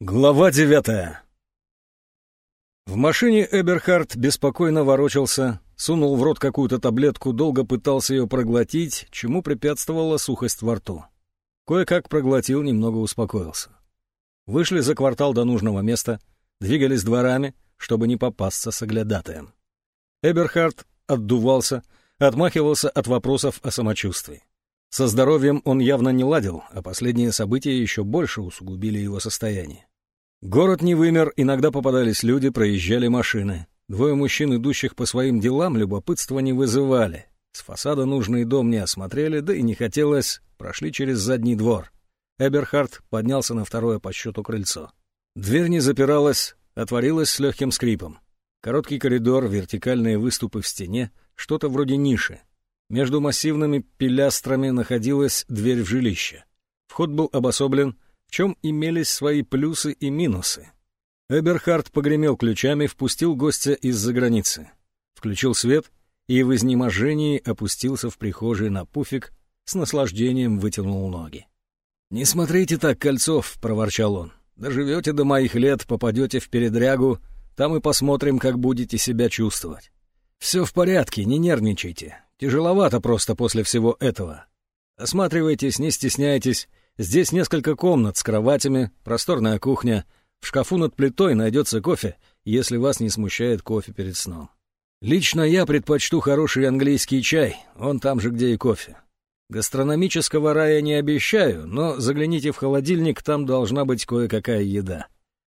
Глава девятая В машине Эберхард беспокойно ворочался, сунул в рот какую-то таблетку, долго пытался ее проглотить, чему препятствовала сухость во рту. Кое-как проглотил, немного успокоился. Вышли за квартал до нужного места, двигались дворами, чтобы не попасться с оглядатаем. Эберхард отдувался, отмахивался от вопросов о самочувствии. Со здоровьем он явно не ладил, а последние события еще больше усугубили его состояние. Город не вымер, иногда попадались люди, проезжали машины. Двое мужчин, идущих по своим делам, любопытства не вызывали. С фасада нужный дом не осмотрели, да и не хотелось, прошли через задний двор. Эберхард поднялся на второе по счету крыльцо. Дверь не запиралась, отворилась с легким скрипом. Короткий коридор, вертикальные выступы в стене, что-то вроде ниши. Между массивными пилястрами находилась дверь в жилище. Вход был обособлен — в чем имелись свои плюсы и минусы. Эберхард погремел ключами, впустил гостя из-за границы. Включил свет и в изнеможении опустился в прихожей на пуфик, с наслаждением вытянул ноги. «Не смотрите так, Кольцов», — проворчал он. «Доживете до моих лет, попадете в передрягу, там и посмотрим, как будете себя чувствовать. Все в порядке, не нервничайте. Тяжеловато просто после всего этого. Осматривайтесь, не стесняйтесь, Здесь несколько комнат с кроватями, просторная кухня. В шкафу над плитой найдется кофе, если вас не смущает кофе перед сном. Лично я предпочту хороший английский чай, он там же, где и кофе. Гастрономического рая не обещаю, но загляните в холодильник, там должна быть кое-какая еда.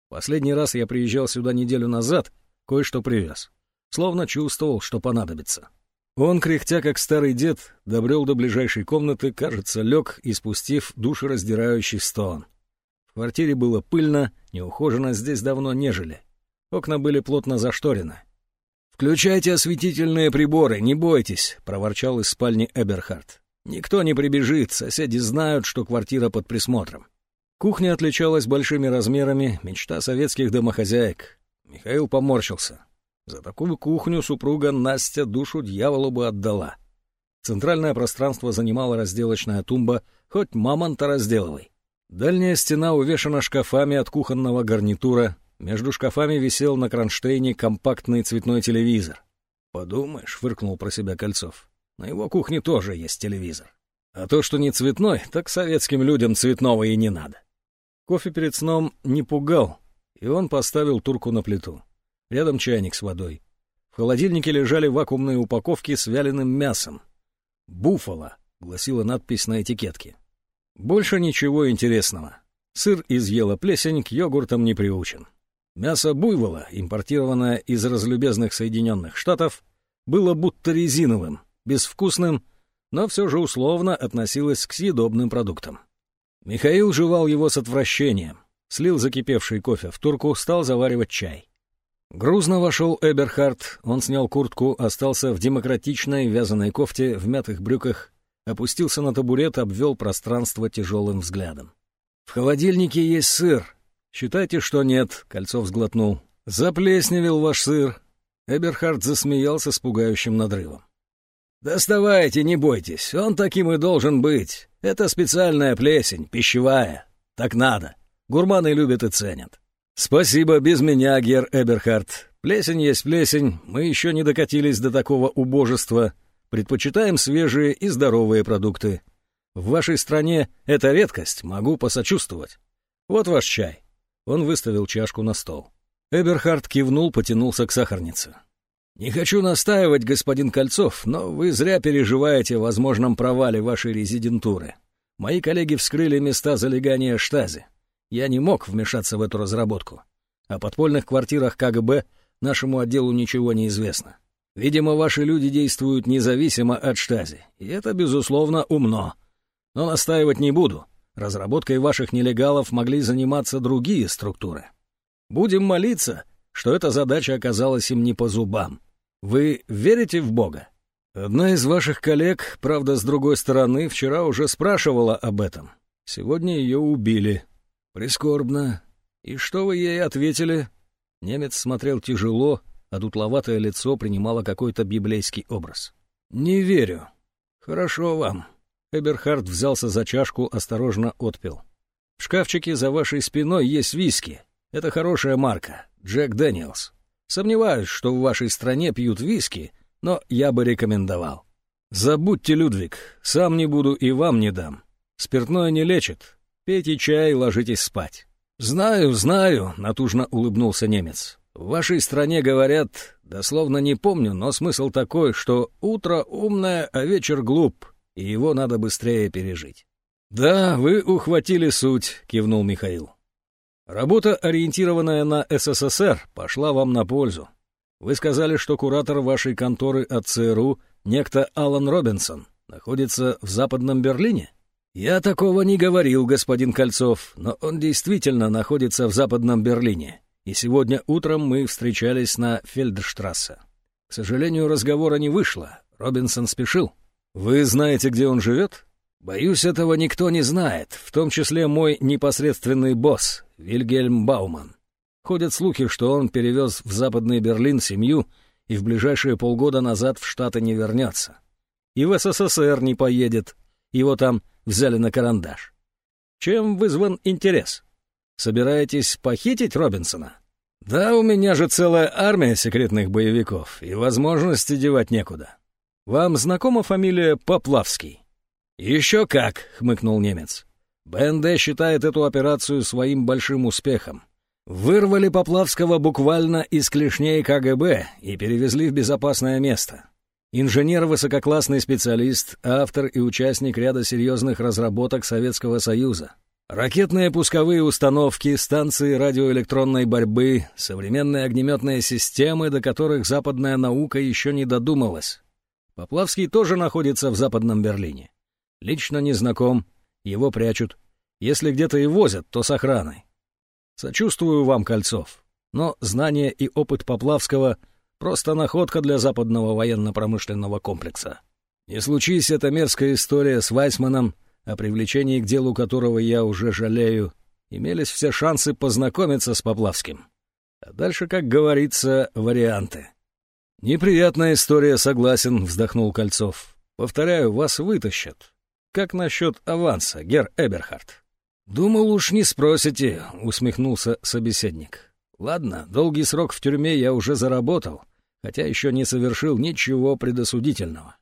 Последний раз я приезжал сюда неделю назад, кое-что привез. Словно чувствовал, что понадобится. Он, кряхтя как старый дед, добрел до ближайшей комнаты, кажется, лег, испустив душераздирающий стон. В квартире было пыльно, неухоженно, здесь давно не жили. Окна были плотно зашторены. «Включайте осветительные приборы, не бойтесь», — проворчал из спальни Эберхард. «Никто не прибежит, соседи знают, что квартира под присмотром». Кухня отличалась большими размерами, мечта советских домохозяек. Михаил поморщился. За такую кухню супруга Настя душу дьяволу бы отдала. Центральное пространство занимала разделочная тумба, хоть мамонта разделывай. Дальняя стена увешана шкафами от кухонного гарнитура, между шкафами висел на кронштейне компактный цветной телевизор. «Подумаешь», — фыркнул про себя Кольцов, — «на его кухне тоже есть телевизор. А то, что не цветной, так советским людям цветного и не надо». Кофе перед сном не пугал, и он поставил турку на плиту. Рядом чайник с водой. В холодильнике лежали вакуумные упаковки с вяленым мясом. «Буффало», — гласила надпись на этикетке. Больше ничего интересного. Сыр изъела плесень, к йогуртам не приучен. Мясо буйвола, импортированное из разлюбезных Соединенных Штатов, было будто резиновым, безвкусным, но все же условно относилось к съедобным продуктам. Михаил жевал его с отвращением, слил закипевший кофе в турку, стал заваривать чай. Грузно вошел Эберхард, он снял куртку, остался в демократичной вязаной кофте, в мятых брюках, опустился на табурет, обвел пространство тяжелым взглядом. «В холодильнике есть сыр. Считайте, что нет», — Кольцов сглотнул. «Заплесневел ваш сыр». Эберхард засмеялся с пугающим надрывом. «Доставайте, не бойтесь, он таким и должен быть. Это специальная плесень, пищевая. Так надо. Гурманы любят и ценят». «Спасибо, без меня, Гер Эберхард. Плесень есть плесень, мы еще не докатились до такого убожества. Предпочитаем свежие и здоровые продукты. В вашей стране это редкость, могу посочувствовать. Вот ваш чай». Он выставил чашку на стол. Эберхард кивнул, потянулся к сахарнице. «Не хочу настаивать, господин Кольцов, но вы зря переживаете о возможном провале вашей резидентуры. Мои коллеги вскрыли места залегания штази. Я не мог вмешаться в эту разработку. О подпольных квартирах КГБ нашему отделу ничего не известно. Видимо, ваши люди действуют независимо от штази, и это, безусловно, умно. Но настаивать не буду. Разработкой ваших нелегалов могли заниматься другие структуры. Будем молиться, что эта задача оказалась им не по зубам. Вы верите в Бога? Одна из ваших коллег, правда, с другой стороны, вчера уже спрашивала об этом. Сегодня ее убили. «Прискорбно. И что вы ей ответили?» Немец смотрел тяжело, а дутловатое лицо принимало какой-то библейский образ. «Не верю. Хорошо вам». Эберхард взялся за чашку, осторожно отпил. В шкафчике за вашей спиной есть виски. Это хорошая марка, Джек Дэниелс. Сомневаюсь, что в вашей стране пьют виски, но я бы рекомендовал. Забудьте, Людвиг, сам не буду и вам не дам. Спиртное не лечит. Пейте чай и ложитесь спать. Знаю, знаю, натужно улыбнулся немец. В вашей стране говорят, дословно не помню, но смысл такой, что утро умное, а вечер глуп, и его надо быстрее пережить. «Да, вы ухватили суть», — кивнул Михаил. «Работа, ориентированная на СССР, пошла вам на пользу. Вы сказали, что куратор вашей конторы от ЦРУ, некто Алан Робинсон, находится в Западном Берлине?» «Я такого не говорил, господин Кольцов, но он действительно находится в Западном Берлине и сегодня утром мы встречались на Фельдштрассе. К сожалению, разговора не вышло. Робинсон спешил. Вы знаете, где он живет? Боюсь, этого никто не знает, в том числе мой непосредственный босс, Вильгельм Бауман. Ходят слухи, что он перевез в Западный Берлин семью и в ближайшие полгода назад в Штаты не вернется. И в СССР не поедет. Его там взяли на карандаш. Чем вызван интерес? Собираетесь похитить Робинсона? Да, у меня же целая армия секретных боевиков, и возможности девать некуда. Вам знакома фамилия Поплавский? Еще как, хмыкнул немец. БНД считает эту операцию своим большим успехом. Вырвали Поплавского буквально из клешней КГБ и перевезли в безопасное место. Инженер — высококлассный специалист, автор и участник ряда серьезных разработок Советского Союза. Ракетные пусковые установки, станции радиоэлектронной борьбы, современные огнеметные системы, до которых западная наука еще не додумалась. Поплавский тоже находится в Западном Берлине. Лично не знаком, его прячут. Если где-то и возят, то с охраной. Сочувствую вам, Кольцов, но знания и опыт Поплавского — просто находка для западного военно-промышленного комплекса. Не случись эта мерзкая история с Вайсманом — о привлечении к делу которого я уже жалею, имелись все шансы познакомиться с Поплавским. А дальше, как говорится, варианты. «Неприятная история, согласен», — вздохнул Кольцов. «Повторяю, вас вытащат. Как насчет аванса, гер Эберхард?» «Думал, уж не спросите», — усмехнулся собеседник. «Ладно, долгий срок в тюрьме я уже заработал, хотя еще не совершил ничего предосудительного.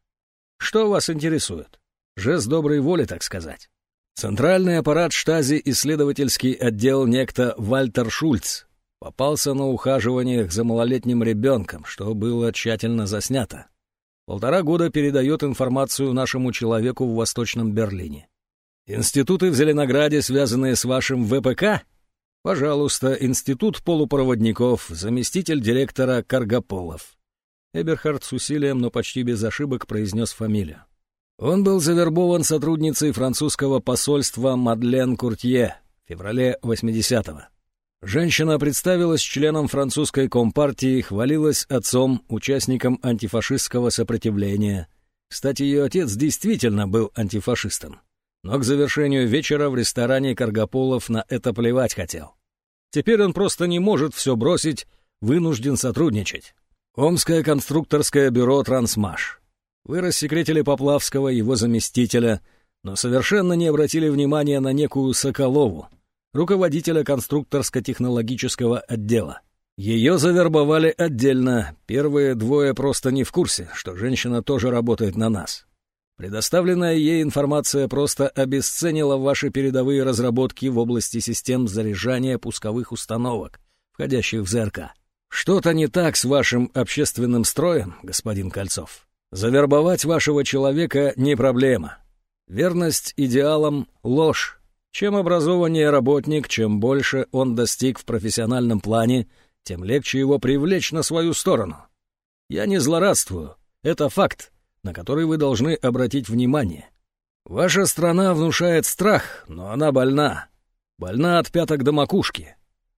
Что вас интересует?» Жест доброй воли, так сказать. Центральный аппарат штази исследовательский отдел некто Вальтер Шульц попался на ухаживаниях за малолетним ребенком, что было тщательно заснято. Полтора года передает информацию нашему человеку в Восточном Берлине. Институты в Зеленограде, связанные с вашим ВПК? Пожалуйста, институт полупроводников, заместитель директора Каргополов. Эберхард с усилием, но почти без ошибок произнес фамилию. Он был завербован сотрудницей французского посольства Мадлен Куртье в феврале 80-го. Женщина представилась членом французской компартии, хвалилась отцом, участником антифашистского сопротивления. Кстати, ее отец действительно был антифашистом. Но к завершению вечера в ресторане Каргополов на это плевать хотел. Теперь он просто не может все бросить, вынужден сотрудничать. Омское конструкторское бюро «Трансмаш». Вы рассекретили Поплавского, его заместителя, но совершенно не обратили внимания на некую Соколову, руководителя конструкторско-технологического отдела. Ее завербовали отдельно, первые двое просто не в курсе, что женщина тоже работает на нас. Предоставленная ей информация просто обесценила ваши передовые разработки в области систем заряжания пусковых установок, входящих в ЗРК. Что-то не так с вашим общественным строем, господин Кольцов. Завербовать вашего человека не проблема. Верность идеалам — ложь. Чем образованнее работник, чем больше он достиг в профессиональном плане, тем легче его привлечь на свою сторону. Я не злорадствую. Это факт, на который вы должны обратить внимание. Ваша страна внушает страх, но она больна. Больна от пяток до макушки.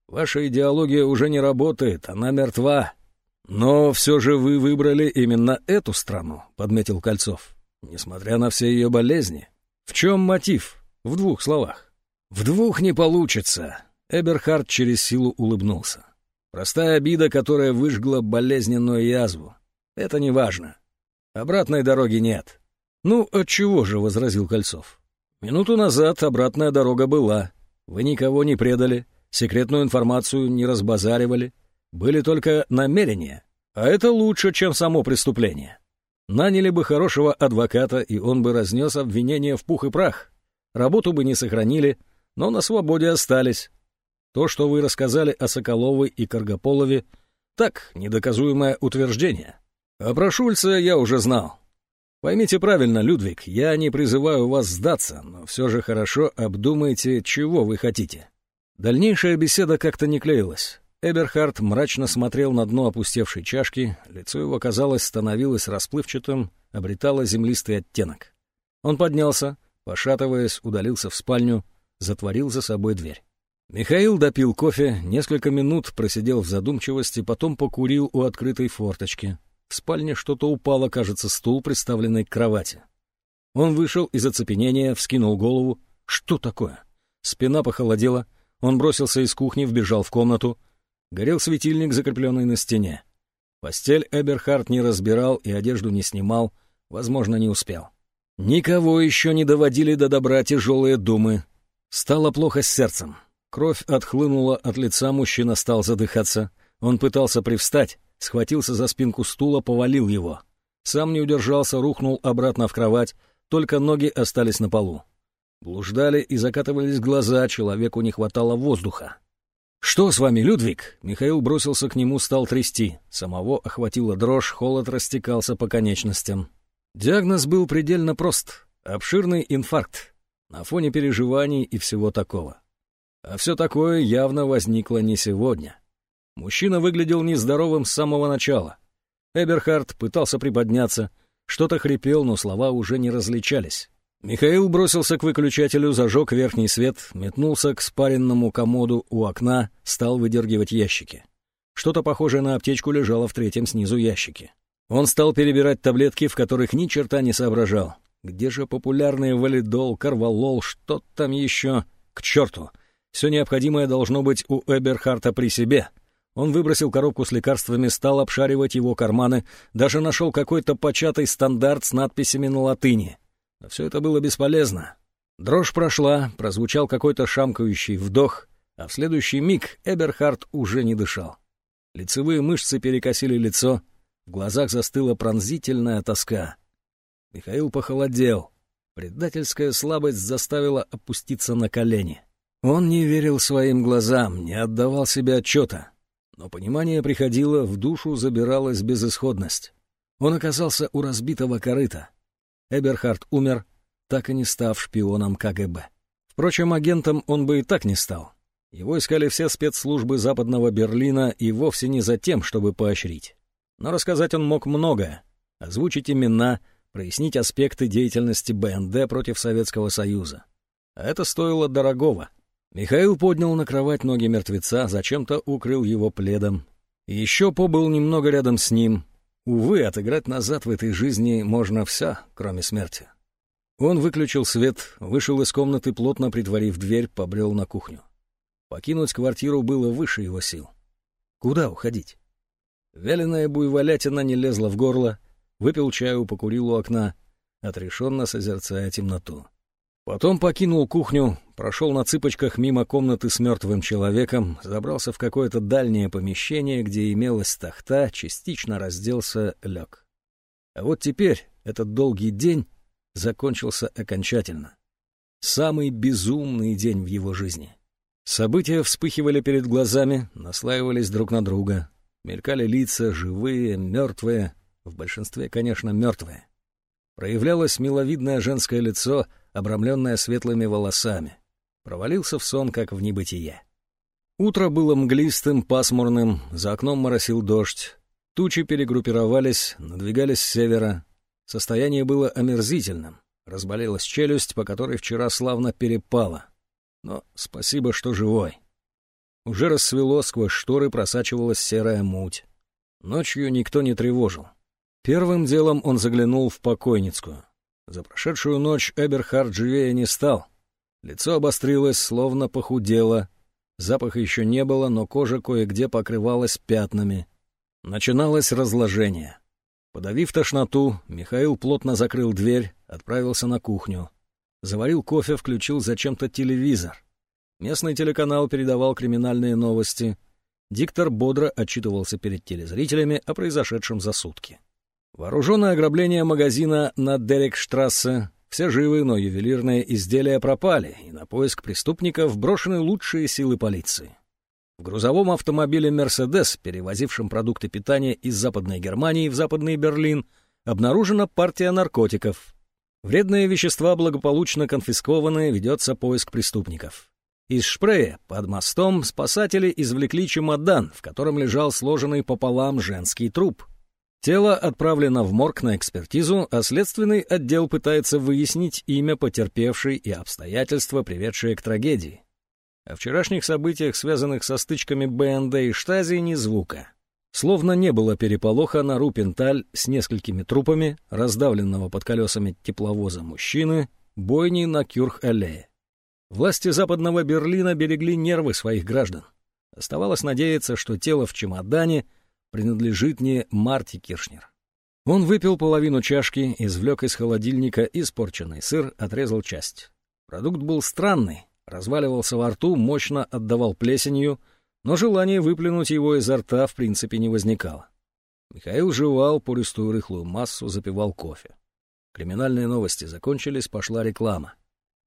Ваша идеология уже не работает, она мертва. «Но все же вы выбрали именно эту страну», — подметил Кольцов. «Несмотря на все ее болезни. В чем мотив? В двух словах». «В двух не получится», — Эберхард через силу улыбнулся. «Простая обида, которая выжгла болезненную язву. Это не важно. Обратной дороги нет». «Ну, отчего же», — возразил Кольцов. «Минуту назад обратная дорога была. Вы никого не предали, секретную информацию не разбазаривали. Были только намерения. А это лучше, чем само преступление. Наняли бы хорошего адвоката, и он бы разнес обвинения в пух и прах. Работу бы не сохранили, но на свободе остались. То, что вы рассказали о Соколовой и Каргополове, так, недоказуемое утверждение. А про Шульца я уже знал. Поймите правильно, Людвиг, я не призываю вас сдаться, но все же хорошо обдумайте, чего вы хотите. Дальнейшая беседа как-то не клеилась. Эберхард мрачно смотрел на дно опустевшей чашки, лицо его, казалось, становилось расплывчатым, обретало землистый оттенок. Он поднялся, пошатываясь, удалился в спальню, затворил за собой дверь. Михаил допил кофе, несколько минут просидел в задумчивости, потом покурил у открытой форточки. В спальне что-то упало, кажется, стул, приставленный к кровати. Он вышел из оцепенения, вскинул голову. Что такое? Спина похолодела. Он бросился из кухни, вбежал в комнату. Горел светильник, закрепленный на стене. Постель Эберхард не разбирал и одежду не снимал, возможно, не успел. Никого еще не доводили до добра тяжелые думы. Стало плохо с сердцем. Кровь отхлынула от лица, мужчина стал задыхаться. Он пытался привстать, схватился за спинку стула, повалил его. Сам не удержался, рухнул обратно в кровать, только ноги остались на полу. Блуждали и закатывались глаза, человеку не хватало воздуха. «Что с вами, Людвиг?» Михаил бросился к нему, стал трясти. Самого охватила дрожь, холод растекался по конечностям. Диагноз был предельно прост. Обширный инфаркт. На фоне переживаний и всего такого. А все такое явно возникло не сегодня. Мужчина выглядел нездоровым с самого начала. Эберхард пытался приподняться, что-то хрипел, но слова уже не различались. Михаил бросился к выключателю, зажег верхний свет, метнулся к спаренному комоду у окна, стал выдергивать ящики. Что-то похожее на аптечку лежало в третьем снизу ящике. Он стал перебирать таблетки, в которых ни черта не соображал. Где же популярные валидол, карвалол, что там еще? К черту! Все необходимое должно быть у Эберхарта при себе — он выбросил коробку с лекарствами, стал обшаривать его карманы, даже нашел какой-то початый стандарт с надписями на латыни. Но все это было бесполезно. Дрожь прошла, прозвучал какой-то шамкающий вдох, а в следующий миг Эберхард уже не дышал. Лицевые мышцы перекосили лицо, в глазах застыла пронзительная тоска. Михаил похолодел. Предательская слабость заставила опуститься на колени. Он не верил своим глазам, не отдавал себе отчета. Но понимание приходило, в душу забиралась безысходность. Он оказался у разбитого корыта. Эберхард умер, так и не став шпионом КГБ. Впрочем, агентом он бы и так не стал. Его искали все спецслужбы Западного Берлина и вовсе не за тем, чтобы поощрить. Но рассказать он мог многое. Озвучить имена, прояснить аспекты деятельности БНД против Советского Союза. А это стоило дорогого — Михаил поднял на кровать ноги мертвеца, зачем-то укрыл его пледом. Еще побыл немного рядом с ним. Увы, отыграть назад в этой жизни можно все, кроме смерти. Он выключил свет, вышел из комнаты, плотно притворив дверь, побрел на кухню. Покинуть квартиру было выше его сил. Куда уходить? Вяленая буйволятина не лезла в горло, выпил чаю, покурил у окна, отрешенно созерцая темноту. Потом покинул кухню, прошел на цыпочках мимо комнаты с мертвым человеком, забрался в какое-то дальнее помещение, где имелась тахта, частично разделся, лег. А вот теперь этот долгий день закончился окончательно. Самый безумный день в его жизни. События вспыхивали перед глазами, наслаивались друг на друга. Мелькали лица, живые, мертвые, в большинстве, конечно, мертвые. Проявлялось миловидное женское лицо, обрамленное светлыми волосами. Провалился в сон, как в небытие. Утро было мглистым, пасмурным, за окном моросил дождь. Тучи перегруппировались, надвигались с севера. Состояние было омерзительным. Разболелась челюсть, по которой вчера славно перепала. Но спасибо, что живой. Уже рассвело, сквозь шторы просачивалась серая муть. Ночью никто не тревожил. Первым делом он заглянул в покойницкую. За прошедшую ночь Эберхард живее не стал. Лицо обострилось, словно похудело. Запаха еще не было, но кожа кое-где покрывалась пятнами. Начиналось разложение. Подавив тошноту, Михаил плотно закрыл дверь, отправился на кухню. Заварил кофе, включил зачем-то телевизор. Местный телеканал передавал криминальные новости. Диктор бодро отчитывался перед телезрителями о произошедшем за сутки. Вооруженное ограбление магазина на Дерекштрассе, все живы, но ювелирные изделия пропали, и на поиск преступников брошены лучшие силы полиции. В грузовом автомобиле «Мерседес», перевозившем продукты питания из Западной Германии в Западный Берлин, обнаружена партия наркотиков. Вредные вещества благополучно конфискованы, ведется поиск преступников. Из Шпрея под мостом спасатели извлекли чемодан, в котором лежал сложенный пополам женский труп. Тело отправлено в морг на экспертизу, а следственный отдел пытается выяснить имя потерпевшей и обстоятельства, приведшие к трагедии. О вчерашних событиях, связанных со стычками БНД и Штази, ни звука. Словно не было переполоха на Рупенталь с несколькими трупами, раздавленного под колесами тепловоза мужчины, бойни на Кюрх-аллее. Власти западного Берлина берегли нервы своих граждан. Оставалось надеяться, что тело в чемодане принадлежит не Марти Киршнер. Он выпил половину чашки, извлек из холодильника испорченный сыр, отрезал часть. Продукт был странный, разваливался во рту, мощно отдавал плесенью — но желание выплюнуть его изо рта в принципе не возникало. Михаил жевал пористую рыхлую массу, запивал кофе. Криминальные новости закончились, пошла реклама.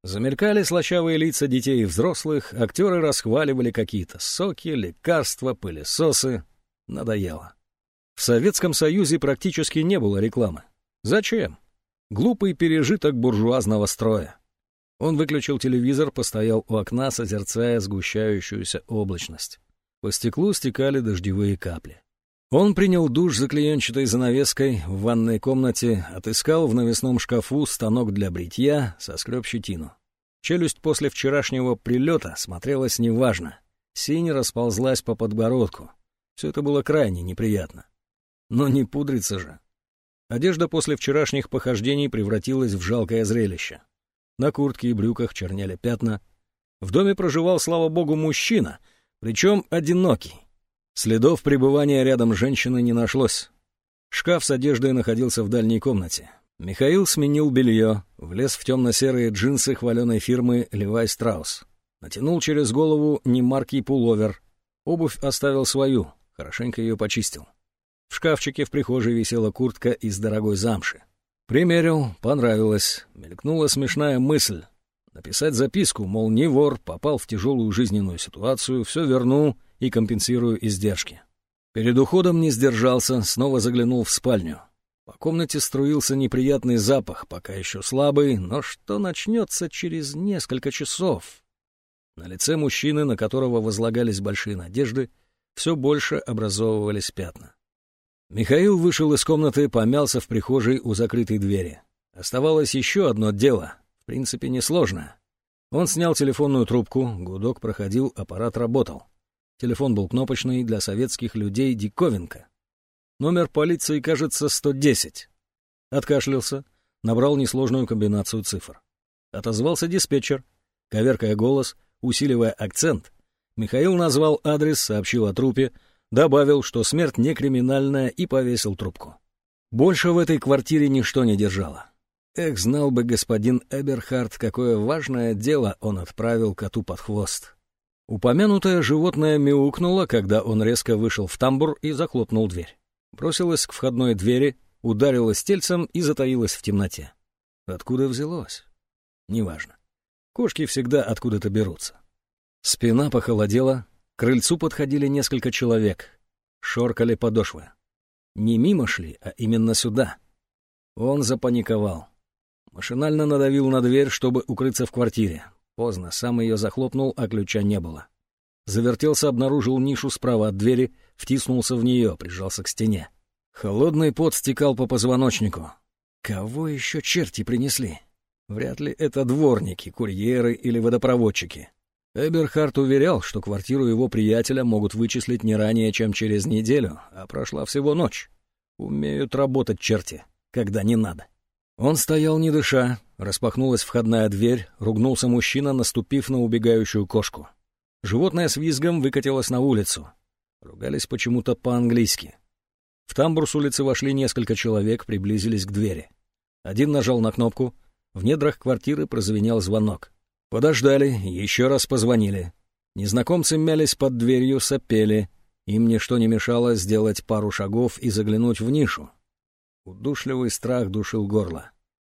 Замелькали слащавые лица детей и взрослых, актеры расхваливали какие-то соки, лекарства, пылесосы. Надоело. В Советском Союзе практически не было рекламы. Зачем? Глупый пережиток буржуазного строя. Он выключил телевизор, постоял у окна, созерцая сгущающуюся облачность. По стеклу стекали дождевые капли. Он принял душ за клеенчатой занавеской в ванной комнате, отыскал в навесном шкафу станок для бритья, соскреб щетину. Челюсть после вчерашнего прилета смотрелась неважно. Синь расползлась по подбородку. Все это было крайне неприятно. Но не пудриться же. Одежда после вчерашних похождений превратилась в жалкое зрелище. На куртке и брюках чернели пятна. В доме проживал, слава богу, мужчина — причем одинокий. Следов пребывания рядом женщины не нашлось. Шкаф с одеждой находился в дальней комнате. Михаил сменил белье, влез в темно-серые джинсы хваленой фирмы «Левай Страус». Натянул через голову немаркий пуловер. Обувь оставил свою, хорошенько ее почистил. В шкафчике в прихожей висела куртка из дорогой замши. Примерил, понравилось. Мелькнула смешная мысль. Написать записку, мол, не вор, попал в тяжелую жизненную ситуацию, все верну и компенсирую издержки. Перед уходом не сдержался, снова заглянул в спальню. По комнате струился неприятный запах, пока еще слабый, но что начнется через несколько часов? На лице мужчины, на которого возлагались большие надежды, все больше образовывались пятна. Михаил вышел из комнаты, помялся в прихожей у закрытой двери. Оставалось еще одно дело в принципе, несложно. Он снял телефонную трубку, гудок проходил, аппарат работал. Телефон был кнопочный, для советских людей диковинка. Номер полиции, кажется, 110. Откашлялся, набрал несложную комбинацию цифр. Отозвался диспетчер, коверкая голос, усиливая акцент. Михаил назвал адрес, сообщил о трупе, добавил, что смерть не криминальная, и повесил трубку. Больше в этой квартире ничто не держало. Эх, знал бы господин Эберхард, какое важное дело он отправил коту под хвост. Упомянутое животное мяукнуло, когда он резко вышел в тамбур и захлопнул дверь. Бросилась к входной двери, ударилась тельцем и затаилась в темноте. Откуда взялось? Неважно. Кошки всегда откуда-то берутся. Спина похолодела, к крыльцу подходили несколько человек. Шоркали подошвы. Не мимо шли, а именно сюда. Он запаниковал. Машинально надавил на дверь, чтобы укрыться в квартире. Поздно, сам ее захлопнул, а ключа не было. Завертелся, обнаружил нишу справа от двери, втиснулся в нее, прижался к стене. Холодный пот стекал по позвоночнику. Кого еще черти принесли? Вряд ли это дворники, курьеры или водопроводчики. Эберхард уверял, что квартиру его приятеля могут вычислить не ранее, чем через неделю, а прошла всего ночь. Умеют работать черти, когда не надо. Он стоял не дыша, распахнулась входная дверь, ругнулся мужчина, наступив на убегающую кошку. Животное с визгом выкатилось на улицу. Ругались почему-то по-английски. В тамбур с улицы вошли несколько человек, приблизились к двери. Один нажал на кнопку, в недрах квартиры прозвенел звонок. Подождали, еще раз позвонили. Незнакомцы мялись под дверью, сопели. Им ничто не мешало сделать пару шагов и заглянуть в нишу. Удушливый страх душил горло.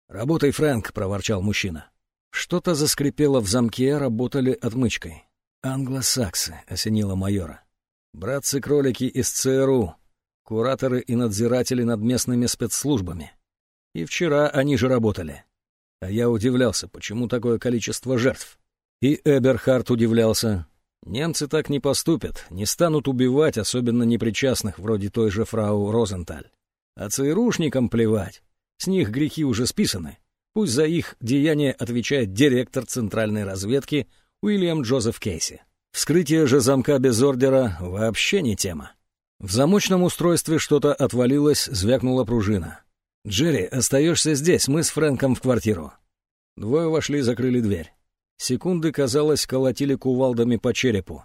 «Работай, Фрэнк!» — проворчал мужчина. Что-то заскрипело в замке, работали отмычкой. «Англосаксы», — осенило майора. «Братцы-кролики из ЦРУ, кураторы и надзиратели над местными спецслужбами. И вчера они же работали. А я удивлялся, почему такое количество жертв. И Эберхард удивлялся. Немцы так не поступят, не станут убивать, особенно непричастных, вроде той же фрау Розенталь. А ЦРУшникам плевать. С них грехи уже списаны. Пусть за их деяния отвечает директор центральной разведки Уильям Джозеф Кейси. Вскрытие же замка без ордера вообще не тема. В замочном устройстве что-то отвалилось, звякнула пружина. «Джерри, остаешься здесь, мы с Фрэнком в квартиру». Двое вошли, закрыли дверь. Секунды, казалось, колотили кувалдами по черепу.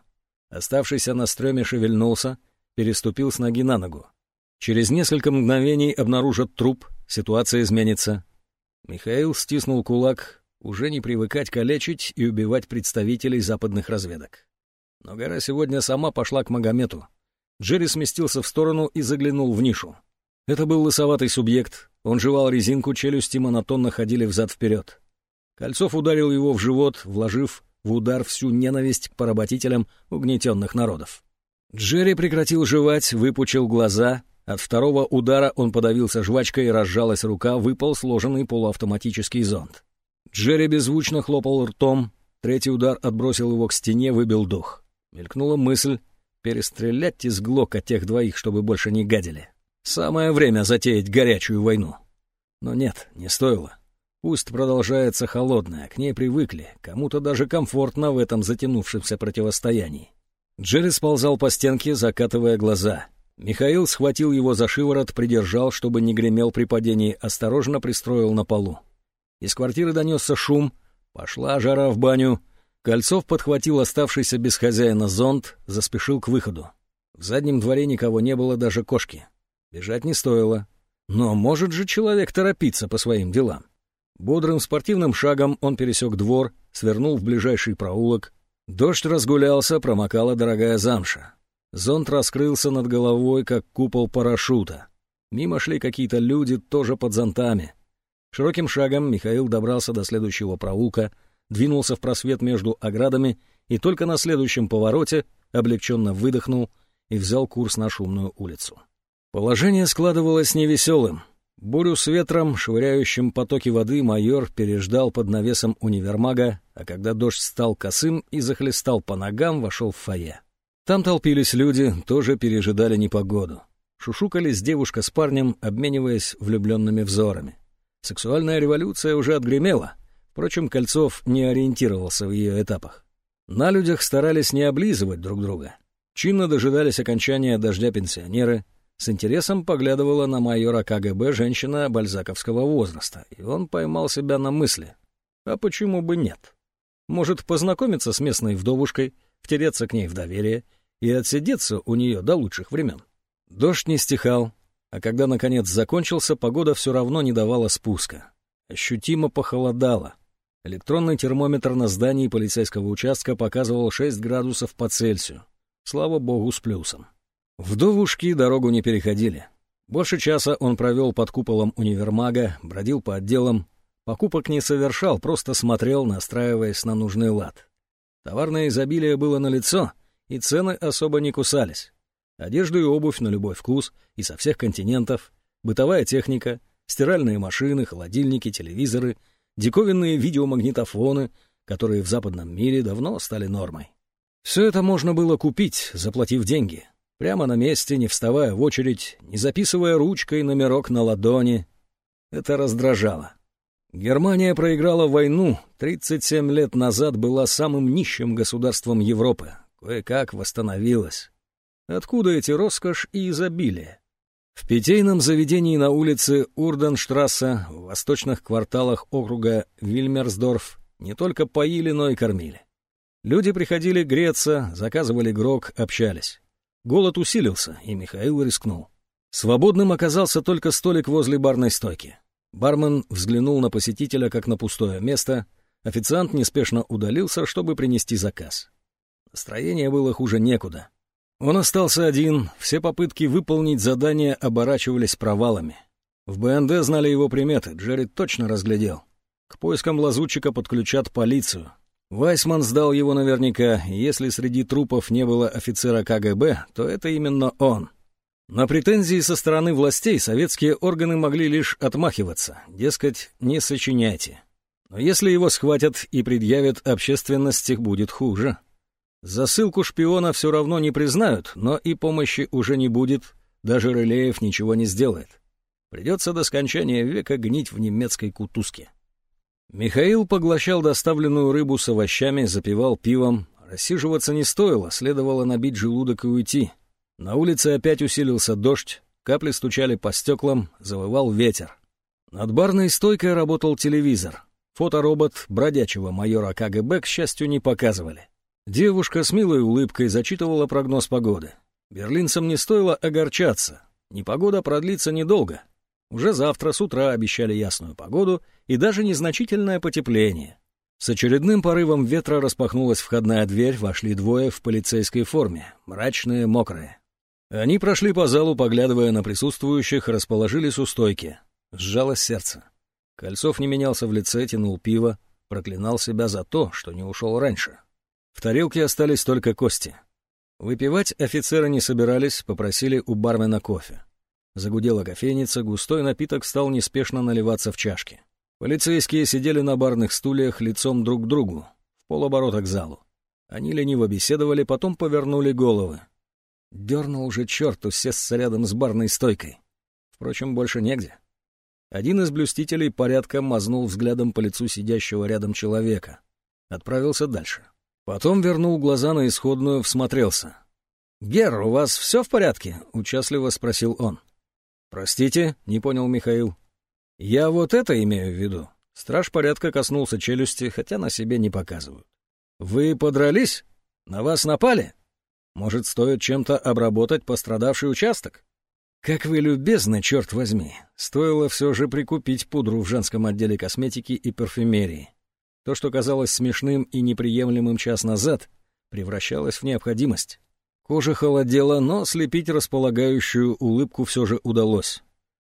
Оставшийся на стреме шевельнулся, переступил с ноги на ногу. Через несколько мгновений обнаружат труп, ситуация изменится. Михаил стиснул кулак, уже не привыкать калечить и убивать представителей западных разведок. Но гора сегодня сама пошла к Магомету. Джерри сместился в сторону и заглянул в нишу. Это был лысоватый субъект, он жевал резинку, челюсти монотонно ходили взад-вперед. Кольцов ударил его в живот, вложив в удар всю ненависть к поработителям угнетенных народов. Джерри прекратил жевать, выпучил глаза, от второго удара он подавился жвачкой, разжалась рука, выпал сложенный полуавтоматический зонд. Джерри беззвучно хлопал ртом, третий удар отбросил его к стене, выбил дух. Мелькнула мысль перестрелять из глока тех двоих, чтобы больше не гадили. Самое время затеять горячую войну. Но нет, не стоило. Пусть продолжается холодная, к ней привыкли, кому-то даже комфортно в этом затянувшемся противостоянии. Джерри сползал по стенке, закатывая глаза — Михаил схватил его за шиворот, придержал, чтобы не гремел при падении, осторожно пристроил на полу. Из квартиры донесся шум, пошла жара в баню. Кольцов подхватил оставшийся без хозяина зонт, заспешил к выходу. В заднем дворе никого не было, даже кошки. Бежать не стоило. Но может же человек торопиться по своим делам. Бодрым спортивным шагом он пересек двор, свернул в ближайший проулок. Дождь разгулялся, промокала дорогая замша. Зонт раскрылся над головой, как купол парашюта. Мимо шли какие-то люди, тоже под зонтами. Широким шагом Михаил добрался до следующего проулка, двинулся в просвет между оградами и только на следующем повороте облегченно выдохнул и взял курс на шумную улицу. Положение складывалось невеселым. Бурю с ветром, швыряющим потоки воды, майор переждал под навесом универмага, а когда дождь стал косым и захлестал по ногам, вошел в фойе. Там толпились люди, тоже пережидали непогоду. Шушукались девушка с парнем, обмениваясь влюбленными взорами. Сексуальная революция уже отгремела. Впрочем, Кольцов не ориентировался в ее этапах. На людях старались не облизывать друг друга. Чинно дожидались окончания дождя пенсионеры. С интересом поглядывала на майора КГБ женщина бальзаковского возраста, и он поймал себя на мысли. А почему бы нет? Может, познакомиться с местной вдовушкой, втереться к ней в доверие — и отсидеться у нее до лучших времен. Дождь не стихал, а когда, наконец, закончился, погода все равно не давала спуска. Ощутимо похолодало. Электронный термометр на здании полицейского участка показывал 6 градусов по Цельсию. Слава богу, с плюсом. Вдовушки дорогу не переходили. Больше часа он провел под куполом универмага, бродил по отделам. Покупок не совершал, просто смотрел, настраиваясь на нужный лад. Товарное изобилие было налицо — и цены особо не кусались. Одежду и обувь на любой вкус и со всех континентов, бытовая техника, стиральные машины, холодильники, телевизоры, диковинные видеомагнитофоны, которые в западном мире давно стали нормой. Все это можно было купить, заплатив деньги. Прямо на месте, не вставая в очередь, не записывая ручкой номерок на ладони. Это раздражало. Германия проиграла войну, 37 лет назад была самым нищим государством Европы, кое-как восстановилась. Откуда эти роскошь и изобилие? В питейном заведении на улице Урденштрассе в восточных кварталах округа Вильмерсдорф не только поили, но и кормили. Люди приходили греться, заказывали грог, общались. Голод усилился, и Михаил рискнул. Свободным оказался только столик возле барной стойки. Бармен взглянул на посетителя как на пустое место, Официант неспешно удалился, чтобы принести заказ. Настроение было хуже некуда. Он остался один, все попытки выполнить задание оборачивались провалами. В БНД знали его приметы, Джерри точно разглядел. К поискам лазутчика подключат полицию. Вайсман сдал его наверняка, если среди трупов не было офицера КГБ, то это именно он. На претензии со стороны властей советские органы могли лишь отмахиваться, дескать, не сочиняйте. Но если его схватят и предъявят общественности, будет хуже. Засылку шпиона все равно не признают, но и помощи уже не будет, даже Рылеев ничего не сделает. Придется до скончания века гнить в немецкой кутузке. Михаил поглощал доставленную рыбу с овощами, запивал пивом. Рассиживаться не стоило, следовало набить желудок и уйти. На улице опять усилился дождь, капли стучали по стеклам, завывал ветер. Над барной стойкой работал телевизор. Фоторобот бродячего майора КГБ, к счастью, не показывали. Девушка с милой улыбкой зачитывала прогноз погоды. Берлинцам не стоило огорчаться. Непогода продлится недолго. Уже завтра с утра обещали ясную погоду и даже незначительное потепление. С очередным порывом ветра распахнулась входная дверь, вошли двое в полицейской форме, мрачные, мокрые. Они прошли по залу, поглядывая на присутствующих, расположились у стойки. Сжалось сердце. Кольцов не менялся в лице, тянул пиво, проклинал себя за то, что не ушел раньше. В тарелке остались только кости. Выпивать офицеры не собирались, попросили у бармена кофе. Загудела кофейница, густой напиток стал неспешно наливаться в чашки. Полицейские сидели на барных стульях лицом друг к другу, в полоборота к залу. Они лениво беседовали, потом повернули головы. Дернул уже черт усесться рядом с барной стойкой. Впрочем, больше негде. Один из блюстителей порядка мазнул взглядом по лицу сидящего рядом человека. Отправился дальше. Потом вернул глаза на исходную, всмотрелся. «Гер, у вас все в порядке?» — участливо спросил он. «Простите», — не понял Михаил. «Я вот это имею в виду». Страж порядка коснулся челюсти, хотя на себе не показывают. «Вы подрались? На вас напали? Может, стоит чем-то обработать пострадавший участок?» «Как вы любезны, черт возьми! Стоило все же прикупить пудру в женском отделе косметики и парфюмерии. То, что казалось смешным и неприемлемым час назад, превращалось в необходимость. Кожа холодела, но слепить располагающую улыбку все же удалось.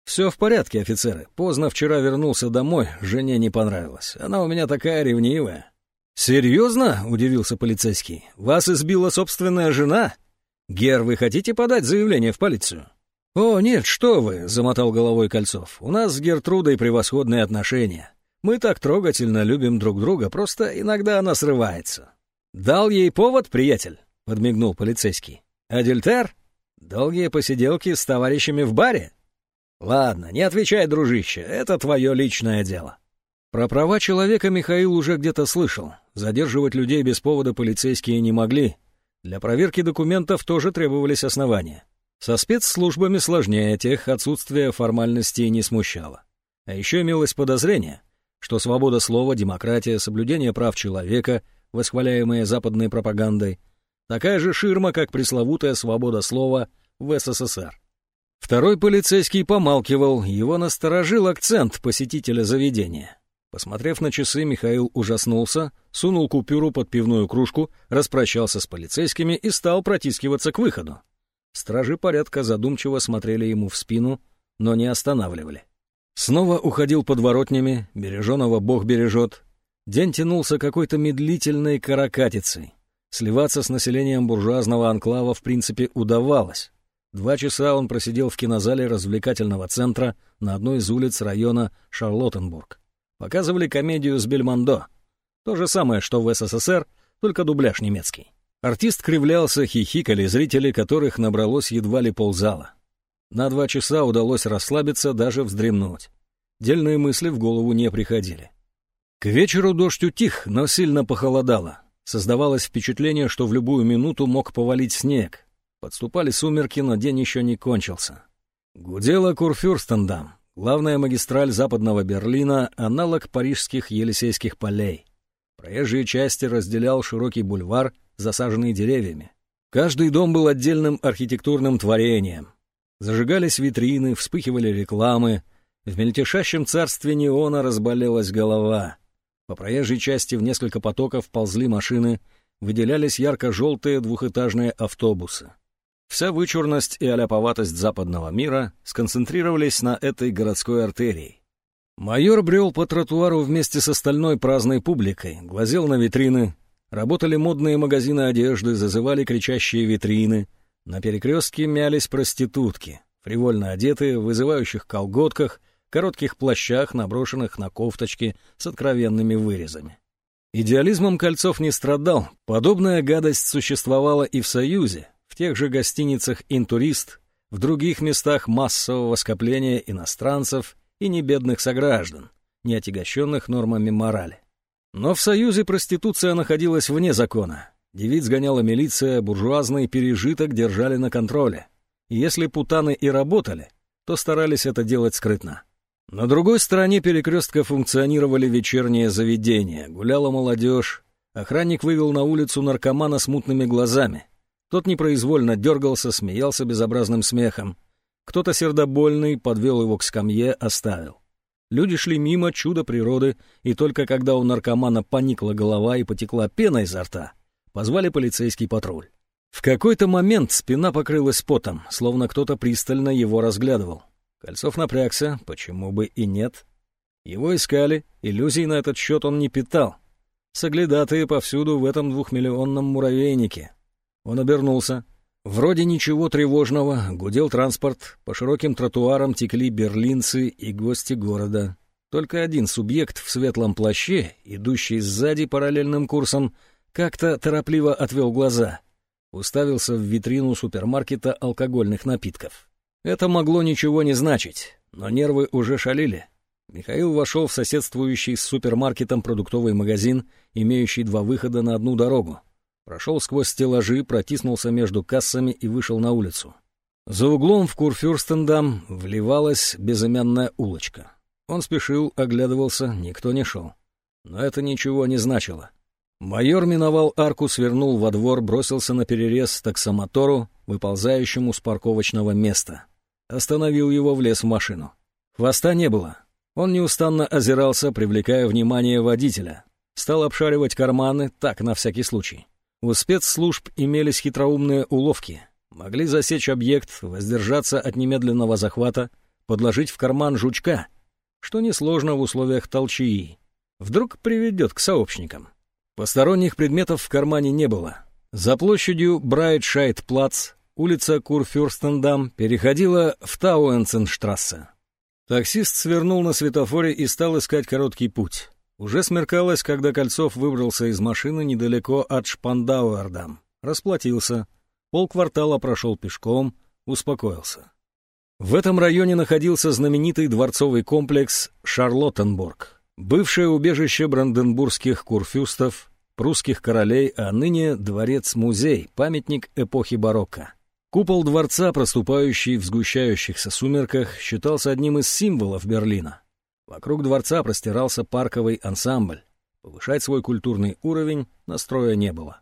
«Все в порядке, офицеры. Поздно вчера вернулся домой, жене не понравилось. Она у меня такая ревнивая». «Серьезно?» — удивился полицейский. «Вас избила собственная жена? Гер, вы хотите подать заявление в полицию?» «О, нет, что вы!» — замотал головой Кольцов. «У нас с Гертрудой превосходные отношения. Мы так трогательно любим друг друга, просто иногда она срывается». «Дал ей повод, приятель?» — подмигнул полицейский. «Адюльтер? Долгие посиделки с товарищами в баре? Ладно, не отвечай, дружище, это твое личное дело». Про права человека Михаил уже где-то слышал. Задерживать людей без повода полицейские не могли. Для проверки документов тоже требовались основания. Со спецслужбами сложнее, тех отсутствие формальностей не смущало. А еще имелось подозрение, что свобода слова, демократия, соблюдение прав человека, восхваляемые западной пропагандой, такая же ширма, как пресловутая свобода слова в СССР. Второй полицейский помалкивал, его насторожил акцент посетителя заведения. Посмотрев на часы, Михаил ужаснулся, сунул купюру под пивную кружку, распрощался с полицейскими и стал протискиваться к выходу. Стражи порядка задумчиво смотрели ему в спину, но не останавливали. Снова уходил подворотнями, береженого бог бережет. День тянулся какой-то медлительной каракатицей. Сливаться с населением буржуазного анклава в принципе удавалось. Два часа он просидел в кинозале развлекательного центра на одной из улиц района Шарлоттенбург. Показывали комедию с Бельмондо. То же самое, что в СССР, только дубляж немецкий. Артист кривлялся, хихикали зрители, которых набралось едва ли ползала. На два часа удалось расслабиться, даже вздремнуть. Дельные мысли в голову не приходили. К вечеру дождь утих, но сильно похолодало. Создавалось впечатление, что в любую минуту мог повалить снег, Подступали сумерки, но день еще не кончился. Гудела Курфюрстендам, главная магистраль западного Берлина, аналог парижских Елисейских полей. Проезжие части разделял широкий бульвар, засаженный деревьями. Каждый дом был отдельным архитектурным творением. Зажигались витрины, вспыхивали рекламы. В мельтешащем царстве неона разболелась голова. По проезжей части в несколько потоков ползли машины, выделялись ярко-желтые двухэтажные автобусы. Вся вычурность и аляповатость западного мира сконцентрировались на этой городской артерии. Майор брел по тротуару вместе с остальной праздной публикой, глазел на витрины, работали модные магазины одежды, зазывали кричащие витрины, на перекрестке мялись проститутки, фривольно одетые, в вызывающих колготках, коротких плащах, наброшенных на кофточки с откровенными вырезами. Идеализмом Кольцов не страдал, подобная гадость существовала и в Союзе, в тех же гостиницах «Интурист», в других местах массового скопления иностранцев и небедных сограждан, не отягощенных нормами морали. Но в Союзе проституция находилась вне закона. Девиц гоняла милиция, буржуазный пережиток держали на контроле. И если путаны и работали, то старались это делать скрытно. На другой стороне перекрестка функционировали вечерние заведения, гуляла молодежь. Охранник вывел на улицу наркомана с мутными глазами. Тот непроизвольно дергался, смеялся безобразным смехом. Кто-то сердобольный подвел его к скамье, оставил. Люди шли мимо чуда природы, и только когда у наркомана поникла голова и потекла пена изо рта, позвали полицейский патруль. В какой-то момент спина покрылась потом, словно кто-то пристально его разглядывал. Кольцов напрягся, почему бы и нет. Его искали, иллюзий на этот счет он не питал. Соглядатые повсюду в этом двухмиллионном муравейнике. Он обернулся. Вроде ничего тревожного, гудел транспорт, по широким тротуарам текли берлинцы и гости города. Только один субъект в светлом плаще, идущий сзади параллельным курсом, как-то торопливо отвел глаза. Уставился в витрину супермаркета алкогольных напитков. Это могло ничего не значить, но нервы уже шалили. Михаил вошел в соседствующий с супермаркетом продуктовый магазин, имеющий два выхода на одну дорогу. Прошел сквозь стеллажи, протиснулся между кассами и вышел на улицу. За углом в Курфюрстендам вливалась безымянная улочка. Он спешил, оглядывался, никто не шел. Но это ничего не значило. Майор миновал арку, свернул во двор, бросился на перерез таксомотору, выползающему с парковочного места. Остановил его, влез в машину. Хвоста не было. Он неустанно озирался, привлекая внимание водителя. Стал обшаривать карманы, так, на всякий случай. У спецслужб имелись хитроумные уловки. Могли засечь объект, воздержаться от немедленного захвата, подложить в карман жучка, что несложно в условиях толчии. Вдруг приведет к сообщникам. Посторонних предметов в кармане не было. За площадью Брайтшайт-Плац улица Курфюрстендам переходила в Тауэнценштрассе. Таксист свернул на светофоре и стал искать короткий путь. Уже смеркалось, когда Кольцов выбрался из машины недалеко от Шпандауэрдам. Расплатился. Полквартала прошел пешком, успокоился. В этом районе находился знаменитый дворцовый комплекс Шарлоттенбург, бывшее убежище бранденбургских курфюстов, прусских королей, а ныне дворец-музей, памятник эпохи барокко. Купол дворца, проступающий в сгущающихся сумерках, считался одним из символов Берлина. Вокруг дворца простирался парковый ансамбль. Повышать свой культурный уровень настроя не было.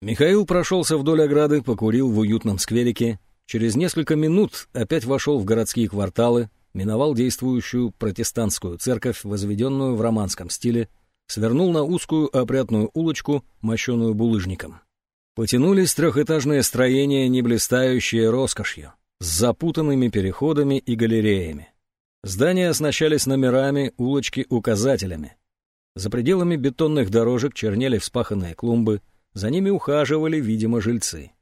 Михаил прошелся вдоль ограды, покурил в уютном скверике. Через несколько минут опять вошел в городские кварталы, миновал действующую протестантскую церковь, возведенную в романском стиле, свернул на узкую опрятную улочку, мощеную булыжником. Потянулись трехэтажные строения, не блистающие роскошью, с запутанными переходами и галереями. Здания оснащались номерами, улочки — указателями. За пределами бетонных дорожек чернели вспаханные клумбы, за ними ухаживали, видимо, жильцы.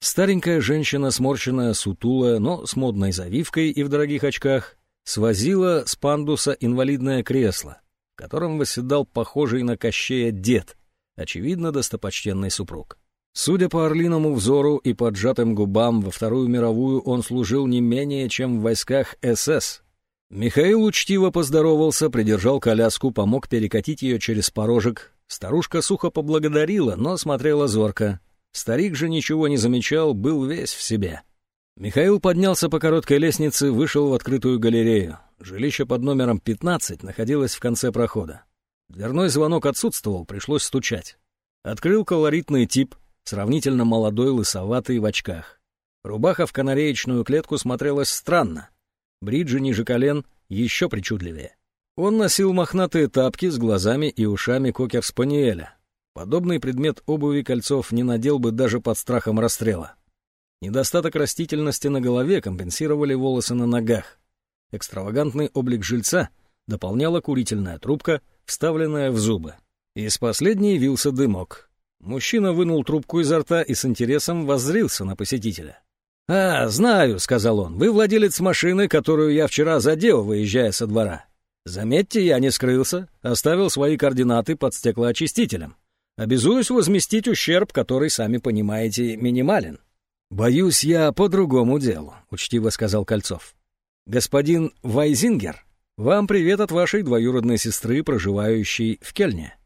Старенькая женщина, сморщенная, сутулая, но с модной завивкой и в дорогих очках, свозила с пандуса инвалидное кресло, в котором восседал похожий на Кощея дед, очевидно, достопочтенный супруг. Судя по орлиному взору и поджатым губам, во Вторую мировую он служил не менее, чем в войсках СС. Михаил учтиво поздоровался, придержал коляску, помог перекатить ее через порожек. Старушка сухо поблагодарила, но смотрела зорко. Старик же ничего не замечал, был весь в себе. Михаил поднялся по короткой лестнице, вышел в открытую галерею. Жилище под номером 15 находилось в конце прохода. Дверной звонок отсутствовал, пришлось стучать. Открыл колоритный тип — сравнительно молодой, лысоватый, в очках. Рубаха в канареечную клетку смотрелась странно. Бриджи ниже колен еще причудливее. Он носил мохнатые тапки с глазами и ушами кокер-спаниеля. Подобный предмет обуви Кольцов не надел бы даже под страхом расстрела. Недостаток растительности на голове компенсировали волосы на ногах. Экстравагантный облик жильца дополняла курительная трубка, вставленная в зубы. Из последней вился дымок. Мужчина вынул трубку изо рта и с интересом воззрился на посетителя. «А, знаю», — сказал он, — «вы владелец машины, которую я вчера задел, выезжая со двора. Заметьте, я не скрылся, оставил свои координаты под стеклоочистителем. Обязуюсь возместить ущерб, который, сами понимаете, минимален». «Боюсь, я по другому делу», — учтиво сказал Кольцов. «Господин Вайзингер, вам привет от вашей двоюродной сестры, проживающей в Кельне».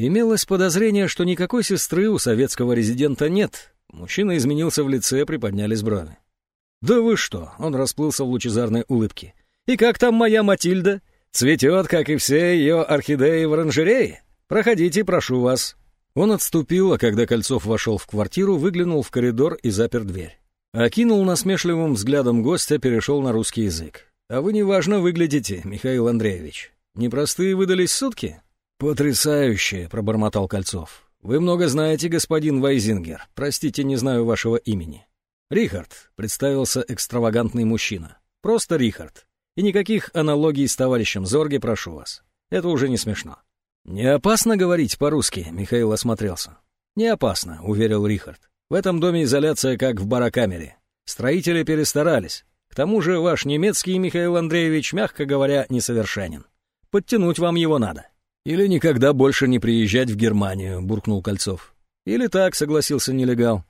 Имелось подозрение, что никакой сестры у советского резидента нет, Мужчина изменился в лице, приподнялись брови. «Да вы что?» — он расплылся в лучезарной улыбке. «И как там моя Матильда? Цветет, как и все ее орхидеи в оранжерее? Проходите, прошу вас». Он отступил, а когда Кольцов вошел в квартиру, выглянул в коридор и запер дверь. Окинул насмешливым взглядом гостя, перешел на русский язык. «А вы неважно выглядите, Михаил Андреевич. Непростые выдались сутки?» «Потрясающие», — пробормотал Кольцов. «Вы много знаете, господин Вайзингер. Простите, не знаю вашего имени». «Рихард», — представился экстравагантный мужчина. «Просто Рихард. И никаких аналогий с товарищем Зорге, прошу вас. Это уже не смешно». «Не опасно говорить по-русски?» — Михаил осмотрелся. «Не опасно», — уверил Рихард. «В этом доме изоляция как в барокамере. Строители перестарались. К тому же ваш немецкий, Михаил Андреевич, мягко говоря, несовершенен. Подтянуть вам его надо». «Или никогда больше не приезжать в Германию», — буркнул Кольцов. «Или так», — согласился нелегал.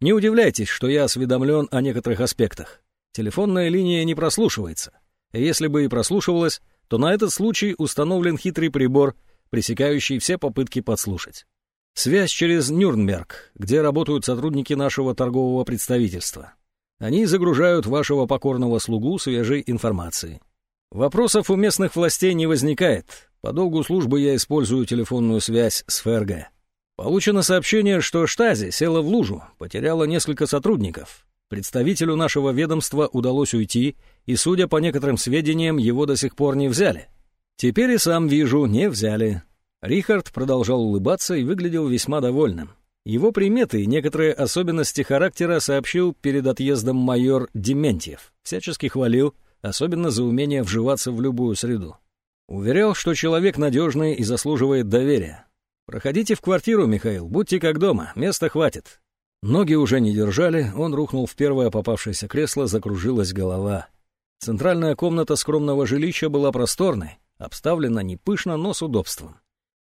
«Не удивляйтесь, что я осведомлен о некоторых аспектах. Телефонная линия не прослушивается. если бы и прослушивалась, то на этот случай установлен хитрый прибор, пресекающий все попытки подслушать. Связь через Нюрнберг, где работают сотрудники нашего торгового представительства. Они загружают вашего покорного слугу свежей информацией. Вопросов у местных властей не возникает, по долгу службы я использую телефонную связь с ФРГ. Получено сообщение, что Штази села в лужу, потеряла несколько сотрудников. Представителю нашего ведомства удалось уйти, и, судя по некоторым сведениям, его до сих пор не взяли. Теперь и сам вижу, не взяли. Рихард продолжал улыбаться и выглядел весьма довольным. Его приметы и некоторые особенности характера сообщил перед отъездом майор Дементьев. Всячески хвалил, особенно за умение вживаться в любую среду. Уверял, что человек надежный и заслуживает доверия. «Проходите в квартиру, Михаил, будьте как дома, места хватит». Ноги уже не держали, он рухнул в первое попавшееся кресло, закружилась голова. Центральная комната скромного жилища была просторной, обставлена не пышно, но с удобством.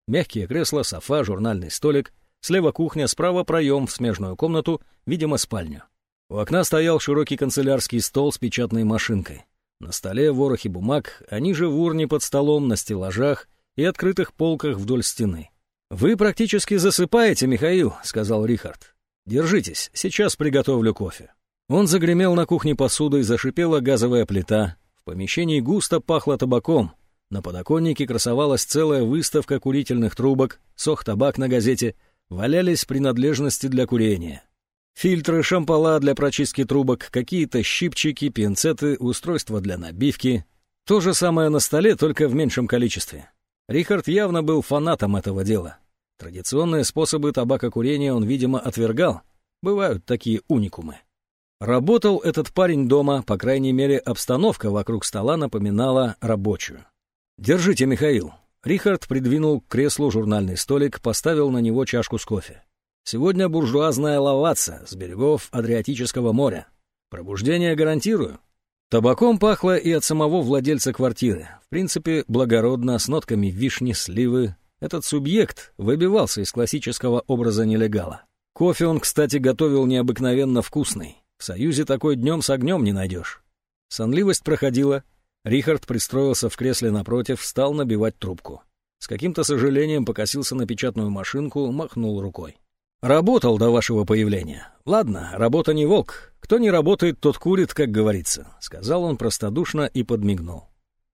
Мягкие кресла, софа, журнальный столик, слева кухня, справа проем в смежную комнату, видимо, спальню. У окна стоял широкий канцелярский стол с печатной машинкой. На столе ворохи бумаг, они же в урне под столом, на стеллажах и открытых полках вдоль стены. «Вы практически засыпаете, Михаил», — сказал Рихард. «Держитесь, сейчас приготовлю кофе». Он загремел на кухне посудой, зашипела газовая плита. В помещении густо пахло табаком. На подоконнике красовалась целая выставка курительных трубок, сох табак на газете, валялись принадлежности для курения. Фильтры, шампала для прочистки трубок, какие-то щипчики, пинцеты, устройства для набивки. То же самое на столе, только в меньшем количестве. Рихард явно был фанатом этого дела. Традиционные способы табакокурения он, видимо, отвергал. Бывают такие уникумы. Работал этот парень дома, по крайней мере, обстановка вокруг стола напоминала рабочую. «Держите, Михаил». Рихард придвинул к креслу журнальный столик, поставил на него чашку с кофе. Сегодня буржуазная лаваца с берегов Адриатического моря. Пробуждение гарантирую. Табаком пахло и от самого владельца квартиры. В принципе, благородно, с нотками вишни, сливы. Этот субъект выбивался из классического образа нелегала. Кофе он, кстати, готовил необыкновенно вкусный. В Союзе такой днем с огнем не найдешь. Сонливость проходила. Рихард пристроился в кресле напротив, стал набивать трубку. С каким-то сожалением покосился на печатную машинку, махнул рукой. Работал до вашего появления. Ладно, работа не волк. Кто не работает, тот курит, как говорится», — сказал он простодушно и подмигнул.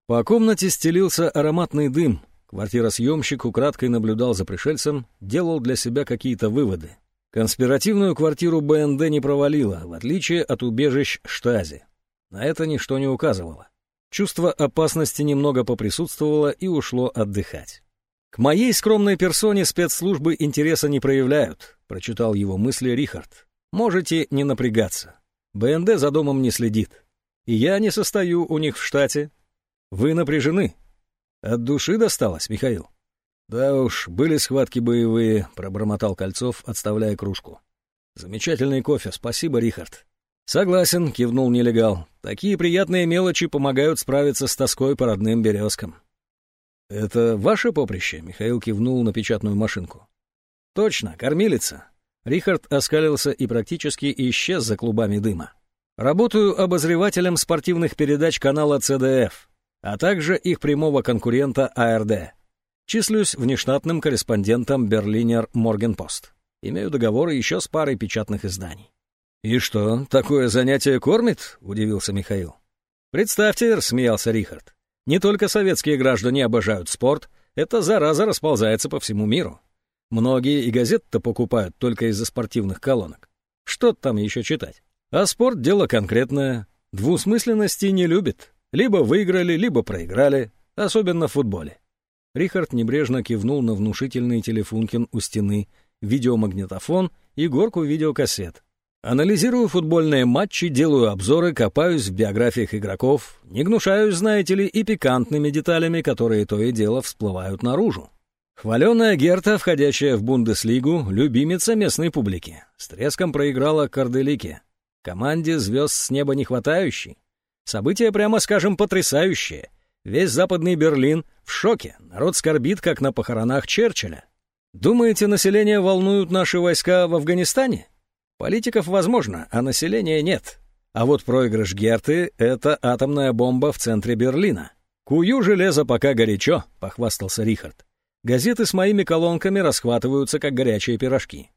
По комнате стелился ароматный дым. Квартиросъемщик украдкой наблюдал за пришельцем, делал для себя какие-то выводы. Конспиративную квартиру БНД не провалила, в отличие от убежищ Штази. На это ничто не указывало. Чувство опасности немного поприсутствовало и ушло отдыхать. «К моей скромной персоне спецслужбы интереса не проявляют», — прочитал его мысли Рихард. «Можете не напрягаться. БНД за домом не следит. И я не состою у них в штате. Вы напряжены. От души досталось, Михаил?» «Да уж, были схватки боевые», — пробормотал Кольцов, отставляя кружку. «Замечательный кофе, спасибо, Рихард». «Согласен», — кивнул нелегал. «Такие приятные мелочи помогают справиться с тоской по родным березкам». «Это ваше поприще?» — Михаил кивнул на печатную машинку. «Точно, кормилица». Рихард оскалился и практически исчез за клубами дыма. «Работаю обозревателем спортивных передач канала ЦДФ, а также их прямого конкурента АРД. Числюсь внештатным корреспондентом Берлинер Моргенпост. Имею договоры еще с парой печатных изданий. «И что, такое занятие кормит?» — удивился Михаил. «Представьте», — рассмеялся Рихард, — «не только советские граждане обожают спорт, эта зараза расползается по всему миру. Многие и газет-то покупают только из-за спортивных колонок. Что там еще читать? А спорт — дело конкретное. Двусмысленности не любит. Либо выиграли, либо проиграли, особенно в футболе». Рихард небрежно кивнул на внушительный телефункин у стены, видеомагнитофон и горку видеокассет. Анализирую футбольные матчи, делаю обзоры, копаюсь в биографиях игроков, не гнушаюсь, знаете ли, и пикантными деталями, которые то и дело всплывают наружу. Хваленая Герта, входящая в Бундеслигу, любимица местной публики, с треском проиграла Корделике. Команде звезд с неба не хватающей. Событие, прямо скажем, потрясающее. Весь западный Берлин в шоке, народ скорбит, как на похоронах Черчилля. Думаете, население волнуют наши войска в Афганистане? Политиков возможно, а населения нет. А вот проигрыш Герты — это атомная бомба в центре Берлина. «Кую железо пока горячо», — похвастался Рихард. «Газеты с моими колонками расхватываются, как горячие пирожки.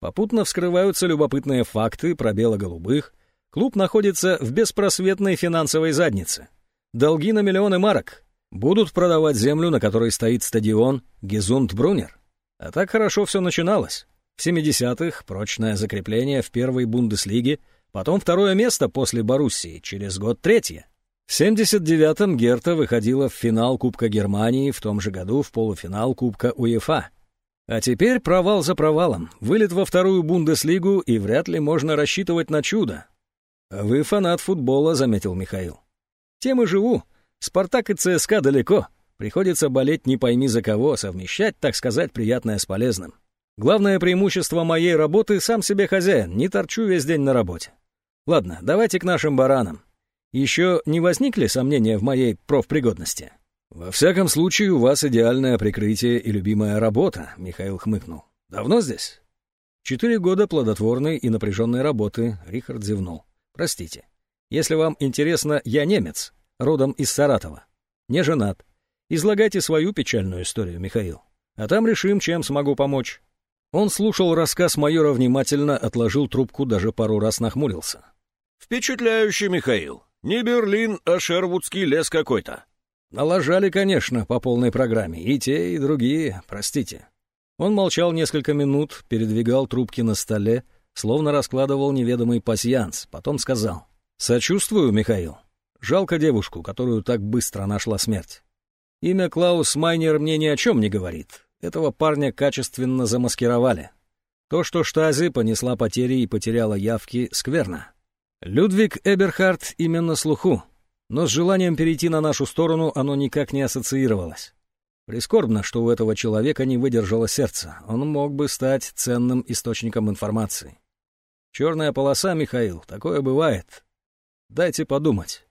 Попутно вскрываются любопытные факты про бело-голубых. Клуб находится в беспросветной финансовой заднице. Долги на миллионы марок. Будут продавать землю, на которой стоит стадион Гезунд Брунер. А так хорошо все начиналось. В 70-х прочное закрепление в первой Бундеслиге, потом второе место после Боруссии, через год третье. В 79-м Герта выходила в финал Кубка Германии, в том же году в полуфинал Кубка УЕФА. А теперь провал за провалом, вылет во вторую Бундеслигу, и вряд ли можно рассчитывать на чудо. «Вы фанат футбола», — заметил Михаил. «Тем и живу. Спартак и ЦСКА далеко. Приходится болеть не пойми за кого, совмещать, так сказать, приятное с полезным. Главное преимущество моей работы — сам себе хозяин, не торчу весь день на работе. Ладно, давайте к нашим баранам. Еще не возникли сомнения в моей профпригодности? Во всяком случае, у вас идеальное прикрытие и любимая работа, Михаил хмыкнул. Давно здесь? Четыре года плодотворной и напряженной работы, Рихард зевнул. Простите. Если вам интересно, я немец, родом из Саратова. Не женат. Излагайте свою печальную историю, Михаил. А там решим, чем смогу помочь. Он слушал рассказ майора внимательно, отложил трубку, даже пару раз нахмурился. «Впечатляющий, Михаил. Не Берлин, а Шервудский лес какой-то». Налажали, конечно, по полной программе. И те, и другие, простите. Он молчал несколько минут, передвигал трубки на столе, словно раскладывал неведомый пасьянс, потом сказал. «Сочувствую, Михаил. Жалко девушку, которую так быстро нашла смерть. Имя Клаус Майнер мне ни о чем не говорит. Этого парня качественно замаскировали. То, что Штази понесла потери и потеряла явки, скверно. Людвиг Эберхард именно слуху, но с желанием перейти на нашу сторону оно никак не ассоциировалось. Прискорбно, что у этого человека не выдержало сердце. Он мог бы стать ценным источником информации. Черная полоса, Михаил, такое бывает. Дайте подумать.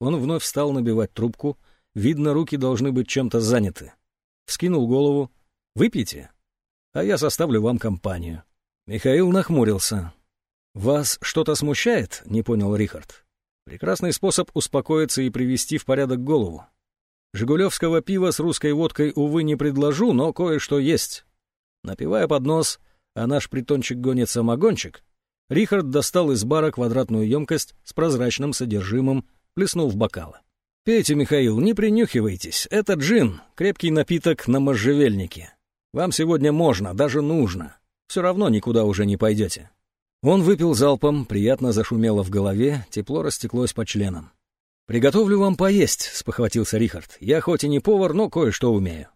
Он вновь стал набивать трубку. Видно, руки должны быть чем-то заняты. Вскинул голову, Выпейте, а я составлю вам компанию». Михаил нахмурился. «Вас что-то смущает?» — не понял Рихард. «Прекрасный способ успокоиться и привести в порядок голову. Жигулевского пива с русской водкой, увы, не предложу, но кое-что есть». Напивая под нос, а наш притончик гонит самогончик, Рихард достал из бара квадратную емкость с прозрачным содержимым, плеснул в бокалы. «Пейте, Михаил, не принюхивайтесь. Это джин, крепкий напиток на можжевельнике. Вам сегодня можно, даже нужно. Все равно никуда уже не пойдете». Он выпил залпом, приятно зашумело в голове, тепло растеклось по членам. «Приготовлю вам поесть», — спохватился Рихард. «Я хоть и не повар, но кое-что умею.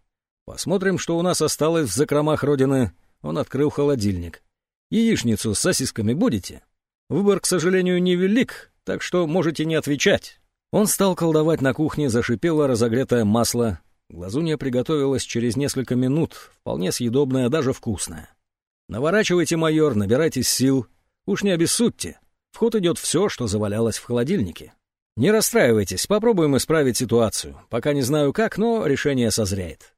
Посмотрим, что у нас осталось в закромах родины». Он открыл холодильник. «Яичницу с сосисками будете? Выбор, к сожалению, невелик, так что можете не отвечать». Он стал колдовать на кухне, зашипело разогретое масло. Глазунья приготовилась через несколько минут, вполне съедобная, даже вкусная. «Наворачивайте, майор, набирайтесь сил. Уж не обессудьте. В ход идет все, что завалялось в холодильнике. Не расстраивайтесь, попробуем исправить ситуацию. Пока не знаю как, но решение созреет.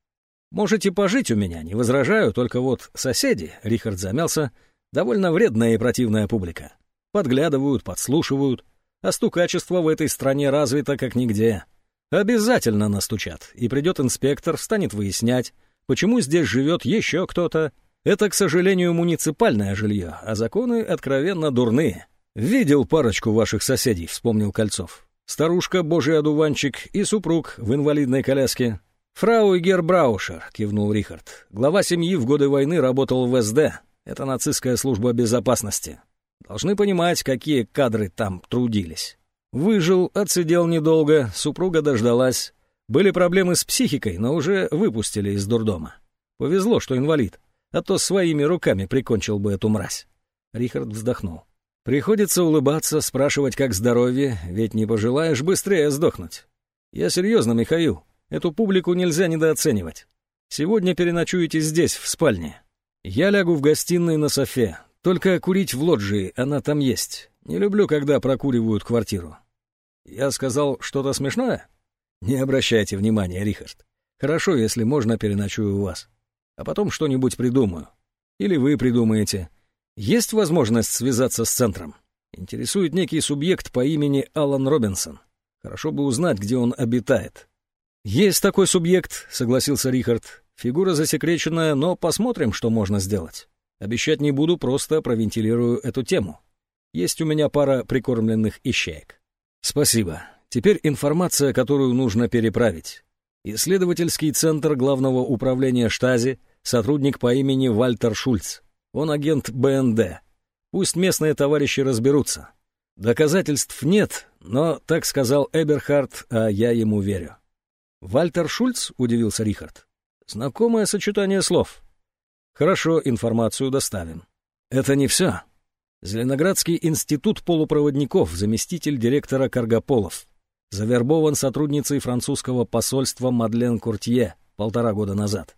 Можете пожить у меня, не возражаю, только вот соседи, Рихард замялся, довольно вредная и противная публика. Подглядывают, подслушивают, а стукачество в этой стране развито как нигде. Обязательно настучат, и придет инспектор, станет выяснять, почему здесь живет еще кто-то. Это, к сожалению, муниципальное жилье, а законы откровенно дурные. «Видел парочку ваших соседей», — вспомнил Кольцов. «Старушка, божий одуванчик и супруг в инвалидной коляске». «Фрау Гербраушер», — кивнул Рихард. «Глава семьи в годы войны работал в СД. Это нацистская служба безопасности. Должны понимать, какие кадры там трудились. Выжил, отсидел недолго, супруга дождалась. Были проблемы с психикой, но уже выпустили из дурдома. Повезло, что инвалид, а то своими руками прикончил бы эту мразь». Рихард вздохнул. Приходится улыбаться, спрашивать, как здоровье, ведь не пожелаешь быстрее сдохнуть. Я серьезно, Михаил, эту публику нельзя недооценивать. Сегодня переночуете здесь, в спальне. Я лягу в гостиной на софе. Только курить в лоджии, она там есть. Не люблю, когда прокуривают квартиру. Я сказал что-то смешное? Не обращайте внимания, Рихард. Хорошо, если можно, переночую у вас. А потом что-нибудь придумаю. Или вы придумаете. Есть возможность связаться с центром? Интересует некий субъект по имени Алан Робинсон. Хорошо бы узнать, где он обитает. Есть такой субъект, согласился Рихард. Фигура засекреченная, но посмотрим, что можно сделать. Обещать не буду, просто провентилирую эту тему. Есть у меня пара прикормленных ищеек. Спасибо. Теперь информация, которую нужно переправить. Исследовательский центр главного управления Штази, сотрудник по имени Вальтер Шульц. Он агент БНД. Пусть местные товарищи разберутся. Доказательств нет, но так сказал Эберхард, а я ему верю. «Вальтер Шульц?» — удивился Рихард. «Знакомое сочетание слов». «Хорошо, информацию доставим». «Это не все. Зеленоградский институт полупроводников, заместитель директора Каргополов. Завербован сотрудницей французского посольства Мадлен Куртье полтора года назад.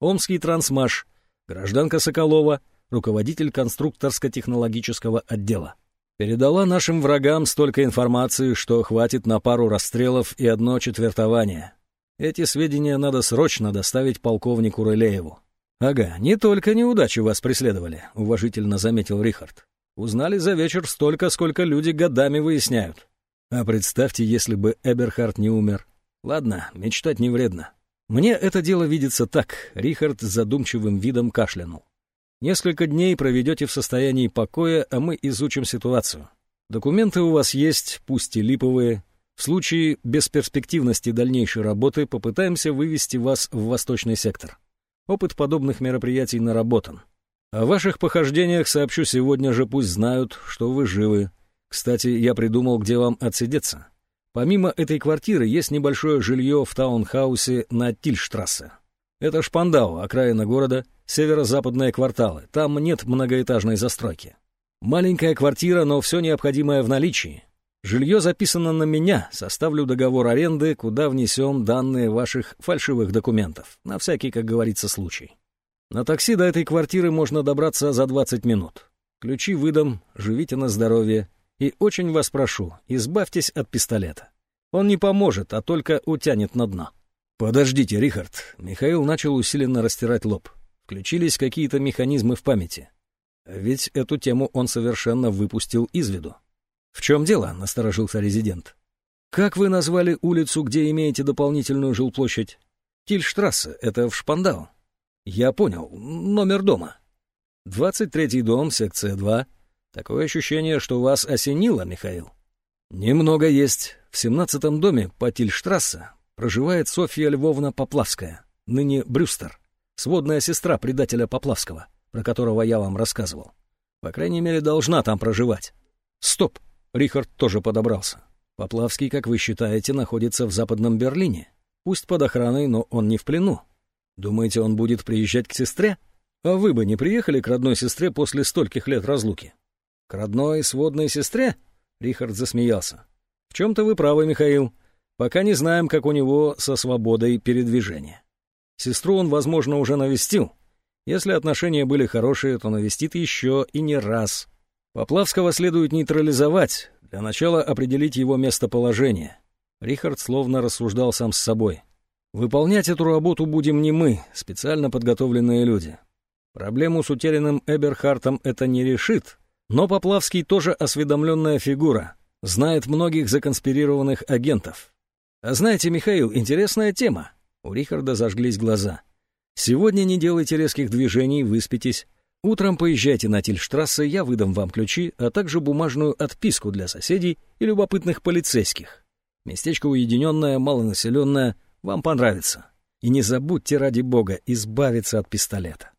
Омский трансмаш — Гражданка Соколова, руководитель конструкторско-технологического отдела. Передала нашим врагам столько информации, что хватит на пару расстрелов и одно четвертование. Эти сведения надо срочно доставить полковнику Рылееву. «Ага, не только неудачи вас преследовали», — уважительно заметил Рихард. «Узнали за вечер столько, сколько люди годами выясняют. А представьте, если бы Эберхард не умер. Ладно, мечтать не вредно. Мне это дело видится так, Рихард с задумчивым видом кашлянул. Несколько дней проведете в состоянии покоя, а мы изучим ситуацию. Документы у вас есть, пусть и липовые. В случае бесперспективности дальнейшей работы попытаемся вывести вас в восточный сектор. Опыт подобных мероприятий наработан. О ваших похождениях сообщу сегодня же, пусть знают, что вы живы. Кстати, я придумал, где вам отсидеться. Помимо этой квартиры есть небольшое жилье в таунхаусе на Тильштрассе. Это Шпандау, окраина города, северо-западные кварталы. Там нет многоэтажной застройки. Маленькая квартира, но все необходимое в наличии. Жилье записано на меня, составлю договор аренды, куда внесем данные ваших фальшивых документов, на всякий, как говорится, случай. На такси до этой квартиры можно добраться за 20 минут. Ключи выдам, живите на здоровье, и очень вас прошу, избавьтесь от пистолета. Он не поможет, а только утянет на дно. Подождите, Рихард. Михаил начал усиленно растирать лоб. Включились какие-то механизмы в памяти. Ведь эту тему он совершенно выпустил из виду. «В чем дело?» — насторожился резидент. «Как вы назвали улицу, где имеете дополнительную жилплощадь?» «Тильштрассе, это в Шпандау». «Я понял. Номер дома». «Двадцать третий дом, секция 2. Такое ощущение, что вас осенило, Михаил. Немного есть. В семнадцатом доме по Тильштрассе проживает Софья Львовна Поплавская, ныне Брюстер, сводная сестра предателя Поплавского, про которого я вам рассказывал. По крайней мере, должна там проживать. Стоп! Рихард тоже подобрался. Поплавский, как вы считаете, находится в Западном Берлине. Пусть под охраной, но он не в плену. Думаете, он будет приезжать к сестре? А вы бы не приехали к родной сестре после стольких лет разлуки? К родной сводной сестре? Рихард засмеялся. В чем-то вы правы, Михаил. Пока не знаем, как у него со свободой передвижения. Сестру он, возможно, уже навестил. Если отношения были хорошие, то навестит еще и не раз. Поплавского следует нейтрализовать, для начала определить его местоположение. Рихард словно рассуждал сам с собой. Выполнять эту работу будем не мы, специально подготовленные люди. Проблему с утерянным Эберхартом это не решит, но Поплавский тоже осведомленная фигура, знает многих законспирированных агентов. А знаете, Михаил, интересная тема. У Рихарда зажглись глаза. Сегодня не делайте резких движений, выспитесь. Утром поезжайте на Тильштрассе, я выдам вам ключи, а также бумажную отписку для соседей и любопытных полицейских. Местечко уединенное, малонаселенное, вам понравится. И не забудьте ради бога избавиться от пистолета.